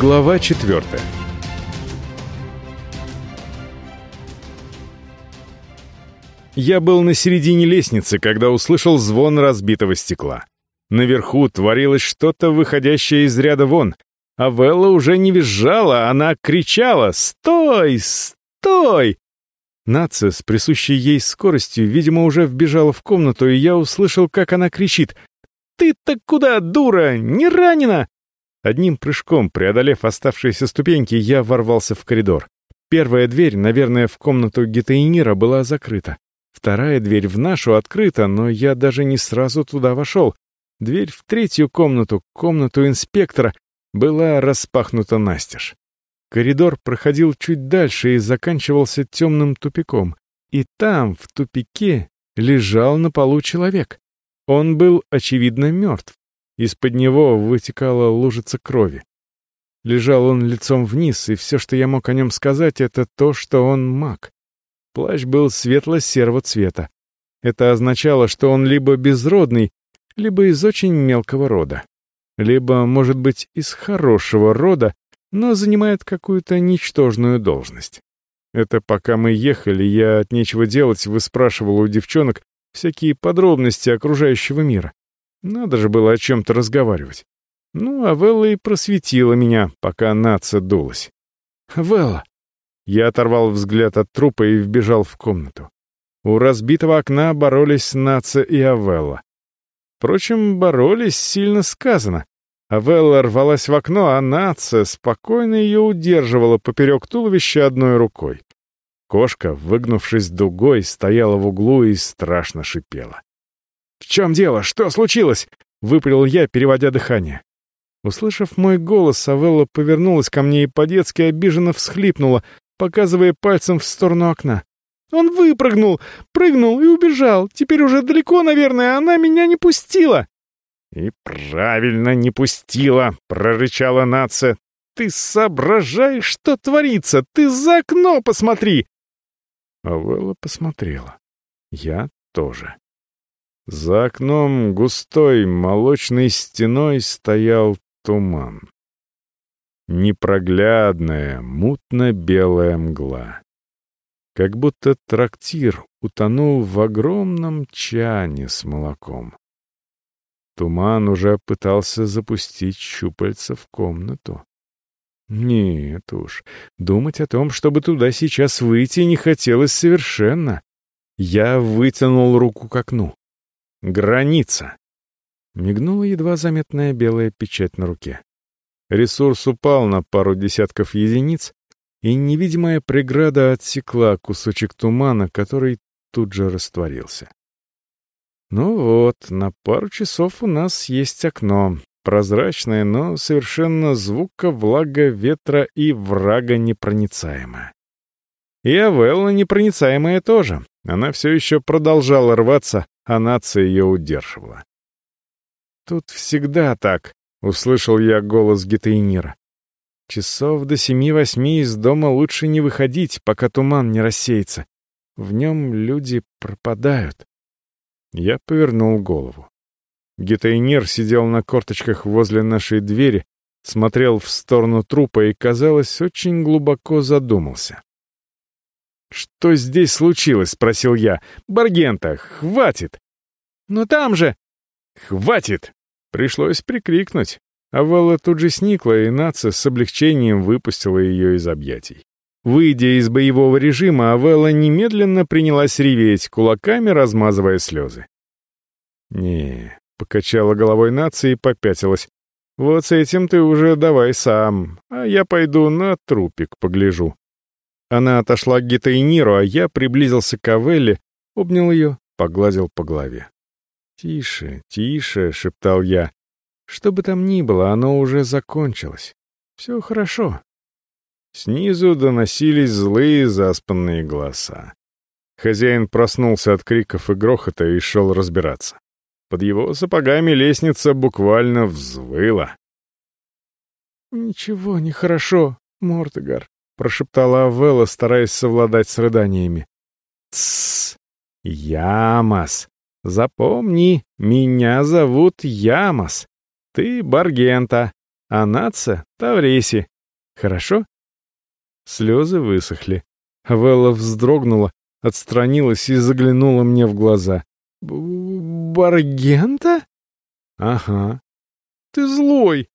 Глава четвертая. Я был на середине лестницы, когда услышал звон разбитого стекла. Наверху творилось что-то, выходящее из ряда вон, а Велла уже не визжала, она кричала «Стой! Стой!» Нация с присущей ей скоростью, видимо, уже вбежала в комнату, и я услышал, как она кричит «Ты-то куда, дура? Не ранена?» Одним прыжком, преодолев оставшиеся ступеньки, я ворвался в коридор. Первая дверь, наверное, в комнату Гетаинира была закрыта. Вторая дверь в нашу открыта, но я даже не сразу туда вошел. Дверь в третью комнату, комнату инспектора, была распахнута настежь. Коридор проходил чуть дальше и заканчивался темным тупиком. И там, в тупике, лежал на полу человек. Он был, очевидно, мертв. Из-под него вытекала лужица крови. Лежал он лицом вниз, и все, что я мог о нем сказать, это то, что он маг. Плащ был светло-серого цвета. Это означало, что он либо безродный, либо из очень мелкого рода. Либо, может быть, из хорошего рода, но занимает какую-то ничтожную должность. Это пока мы ехали, я от нечего делать выспрашивал у девчонок всякие подробности окружающего мира. Надо же было о чем-то разговаривать. Ну, а Велла и просветила меня, пока нация дулась. «Велла!» Я оторвал взгляд от трупа и вбежал в комнату. У разбитого окна боролись Наца и Авелла. Впрочем, боролись сильно сказано. Авелла рвалась в окно, а Наца спокойно ее удерживала поперек туловища одной рукой. Кошка, выгнувшись дугой, стояла в углу и страшно шипела. «В чем дело? Что случилось?» — выпалил я, переводя дыхание. Услышав мой голос, Савелла повернулась ко мне и по-детски обиженно всхлипнула, показывая пальцем в сторону окна. «Он выпрыгнул, прыгнул и убежал. Теперь уже далеко, наверное, она меня не пустила». «И правильно не пустила», — прорычала нация. «Ты соображаешь, что творится? Ты за окно посмотри!» Авелла посмотрела. Я тоже. За окном густой молочной стеной стоял туман. Непроглядная, мутно-белая мгла. Как будто трактир утонул в огромном чане с молоком. Туман уже пытался запустить щупальца в комнату. Нет уж, думать о том, чтобы туда сейчас выйти, не хотелось совершенно. Я вытянул руку к окну. Граница. Мигнула едва заметная белая печать на руке. Ресурс упал на пару десятков единиц, и невидимая преграда отсекла кусочек тумана, который тут же растворился. Ну вот, на пару часов у нас есть окно, прозрачное, но совершенно звука, влага, ветра и врага непроницаемое. И Авелла непроницаемая тоже. Она все еще продолжала рваться, а нация ее удерживала. «Тут всегда так», — услышал я голос Гетейнира. «Часов до семи-восьми из дома лучше не выходить, пока туман не рассеется. В нем люди пропадают». Я повернул голову. Гетейнир сидел на корточках возле нашей двери, смотрел в сторону трупа и, казалось, очень глубоко задумался. «Что здесь случилось?» — спросил я. «Баргента, хватит!» «Но там же...» «Хватит!» Пришлось прикрикнуть. А Валла тут же сникла, и Наца с облегчением выпустила ее из объятий. Выйдя из боевого режима, Авелла немедленно принялась реветь, кулаками размазывая слезы. не покачала головой Наца и попятилась. «Вот с этим ты уже давай сам, а я пойду на трупик погляжу». Она отошла к Гитаиниру, а я приблизился к Авелле, обнял ее, погладил по голове. «Тише, тише», — шептал я. «Что бы там ни было, оно уже закончилось. Все хорошо». Снизу доносились злые заспанные голоса. Хозяин проснулся от криков и грохота и шел разбираться. Под его сапогами лестница буквально взвыла. «Ничего не хорошо, Мортегар», — прошептала Авелла, стараясь совладать с рыданиями. «Тссс! Ямас! Запомни, меня зовут Ямас. Ты Баргента. а Наца — Тавреси. Хорошо?» Слезы высохли. Велла вздрогнула, отстранилась и заглянула мне в глаза. «Баргента?» «Ага». «Ты злой!»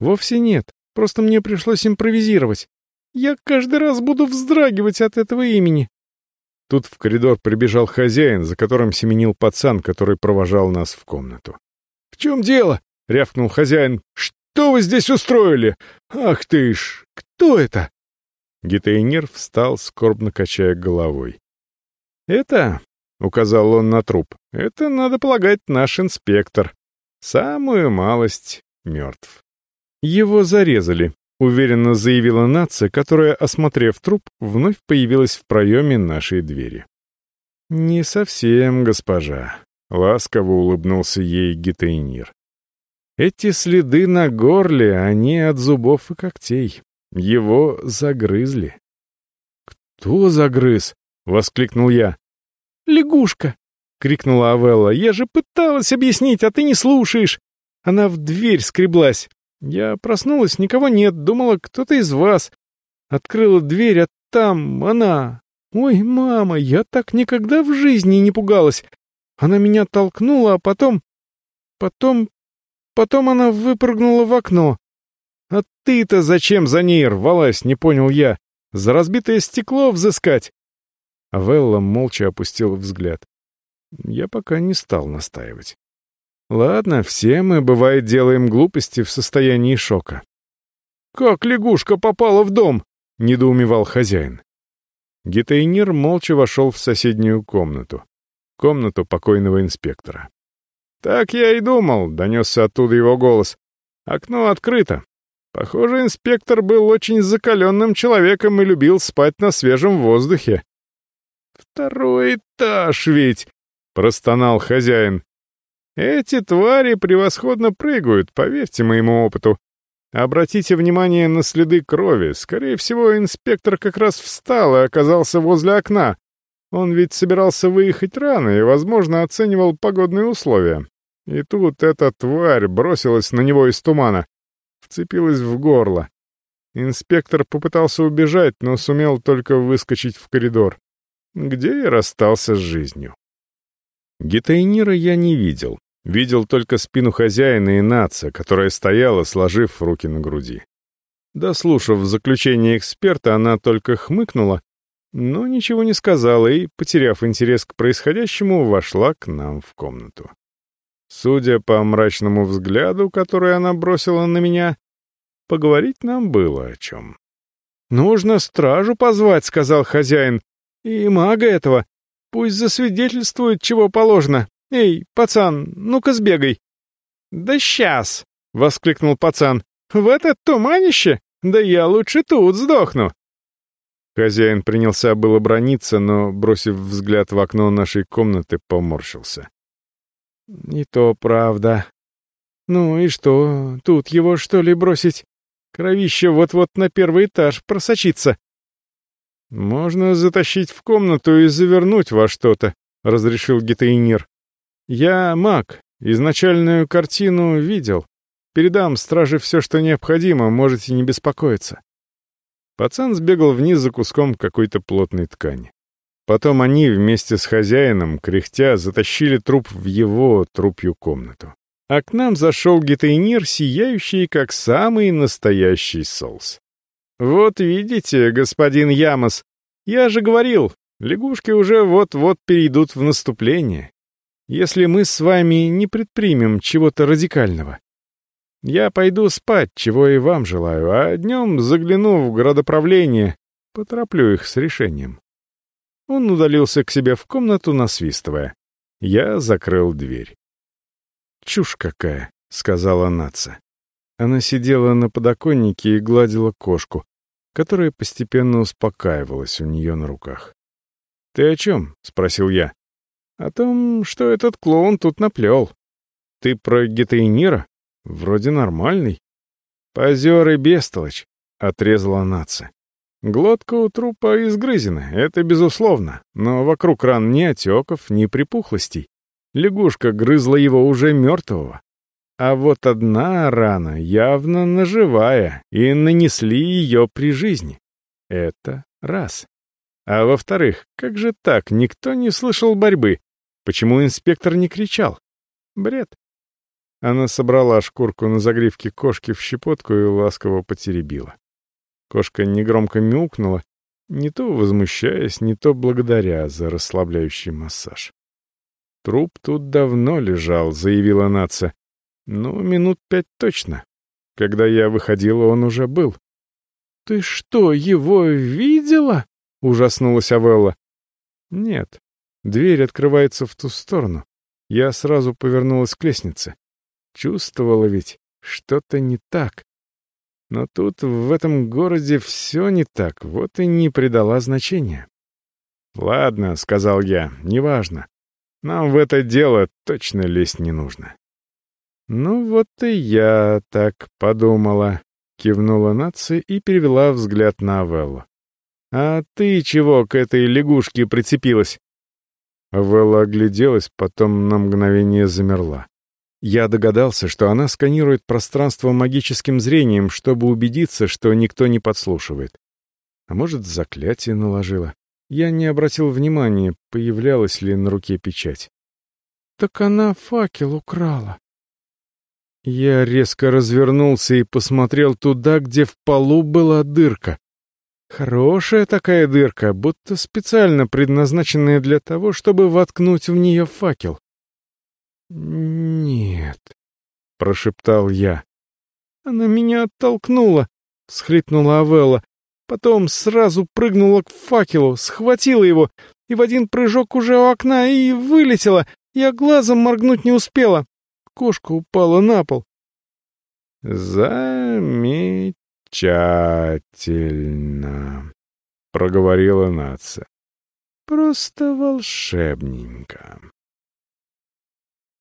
«Вовсе нет. Просто мне пришлось импровизировать. Я каждый раз буду вздрагивать от этого имени». Тут в коридор прибежал хозяин, за которым семенил пацан, который провожал нас в комнату. «В чем дело?» — рявкнул хозяин. «Что вы здесь устроили? Ах ты ж! Кто это?» Гитейнир встал, скорбно качая головой. «Это, — указал он на труп, — это, надо полагать, наш инспектор. Самую малость мертв. Его зарезали, — уверенно заявила нация, которая, осмотрев труп, вновь появилась в проеме нашей двери. «Не совсем, госпожа», — ласково улыбнулся ей Гитейнир. «Эти следы на горле, они от зубов и когтей. Его загрызли. «Кто загрыз?» — воскликнул я. «Лягушка!» — крикнула Авелла. «Я же пыталась объяснить, а ты не слушаешь!» Она в дверь скреблась. Я проснулась, никого нет, думала, кто-то из вас. Открыла дверь, а там она. Ой, мама, я так никогда в жизни не пугалась. Она меня толкнула, а потом... Потом... Потом она выпрыгнула в окно. «А ты-то зачем за ней рвалась?» — не понял я. «За разбитое стекло взыскать?» Велла молча опустил взгляд. Я пока не стал настаивать. Ладно, все мы, бывает, делаем глупости в состоянии шока. «Как лягушка попала в дом?» — недоумевал хозяин. Гитейнир молча вошел в соседнюю комнату. Комнату покойного инспектора. «Так я и думал», — донесся оттуда его голос. «Окно открыто. Похоже, инспектор был очень закаленным человеком и любил спать на свежем воздухе. «Второй этаж ведь!» — простонал хозяин. «Эти твари превосходно прыгают, поверьте моему опыту. Обратите внимание на следы крови. Скорее всего, инспектор как раз встал и оказался возле окна. Он ведь собирался выехать рано и, возможно, оценивал погодные условия. И тут эта тварь бросилась на него из тумана вцепилась в горло. Инспектор попытался убежать, но сумел только выскочить в коридор, где и расстался с жизнью. Гитайнира я не видел. Видел только спину хозяина и наца, которая стояла, сложив руки на груди. Дослушав заключение эксперта, она только хмыкнула, но ничего не сказала и, потеряв интерес к происходящему, вошла к нам в комнату. Судя по мрачному взгляду, который она бросила на меня, поговорить нам было о чем. «Нужно стражу позвать», — сказал хозяин. «И мага этого. Пусть засвидетельствует, чего положено. Эй, пацан, ну-ка сбегай». «Да сейчас!» — воскликнул пацан. «В это туманище? Да я лучше тут сдохну!» Хозяин принялся было брониться, но, бросив взгляд в окно нашей комнаты, поморщился. «Не то правда. Ну и что, тут его что ли бросить? Кровище вот-вот на первый этаж просочится». «Можно затащить в комнату и завернуть во что-то», — разрешил Гитаинир. «Я маг, изначальную картину видел. Передам страже все, что необходимо, можете не беспокоиться». Пацан сбегал вниз за куском какой-то плотной ткани. Потом они вместе с хозяином, кряхтя, затащили труп в его трупью комнату. А к нам зашел гитейнир, сияющий, как самый настоящий соус. «Вот видите, господин Ямос, я же говорил, лягушки уже вот-вот перейдут в наступление, если мы с вами не предпримем чего-то радикального. Я пойду спать, чего и вам желаю, а днем загляну в градоправление, потороплю их с решением. Он удалился к себе в комнату, насвистывая. Я закрыл дверь. «Чушь какая», — сказала Наца. Она сидела на подоконнике и гладила кошку, которая постепенно успокаивалась у нее на руках. «Ты о чем?» — спросил я. «О том, что этот клоун тут наплел. Ты про гетейнира? Вроде нормальный». «Позер и бестолочь», — отрезала Наца. Глотка у трупа изгрызена, это безусловно, но вокруг ран ни отеков, ни припухлостей. Лягушка грызла его уже мертвого. А вот одна рана явно наживая, и нанесли ее при жизни. Это раз. А во-вторых, как же так, никто не слышал борьбы? Почему инспектор не кричал? Бред. Она собрала шкурку на загривке кошки в щепотку и ласково потеребила. Кошка негромко мяукнула, не то возмущаясь, не то благодаря за расслабляющий массаж. «Труп тут давно лежал», — заявила нация. «Ну, минут пять точно. Когда я выходила, он уже был». «Ты что, его видела?» — ужаснулась Авелла. «Нет. Дверь открывается в ту сторону. Я сразу повернулась к лестнице. Чувствовала ведь, что-то не так. Но тут, в этом городе, все не так, вот и не придала значения. «Ладно», — сказал я, — «неважно. Нам в это дело точно лезть не нужно». «Ну вот и я так подумала», — кивнула нация и перевела взгляд на Авеллу. «А ты чего к этой лягушке прицепилась?» Авелла огляделась, потом на мгновение замерла. Я догадался, что она сканирует пространство магическим зрением, чтобы убедиться, что никто не подслушивает. А может, заклятие наложила. Я не обратил внимания, появлялась ли на руке печать. «Так она факел украла». Я резко развернулся и посмотрел туда, где в полу была дырка. Хорошая такая дырка, будто специально предназначенная для того, чтобы воткнуть в нее факел. «Нет», — прошептал я. «Она меня оттолкнула», — схлипнула Авелла. Потом сразу прыгнула к факелу, схватила его, и в один прыжок уже у окна и вылетела. Я глазом моргнуть не успела. Кошка упала на пол. «Замечательно», — проговорила нация. «Просто волшебненько».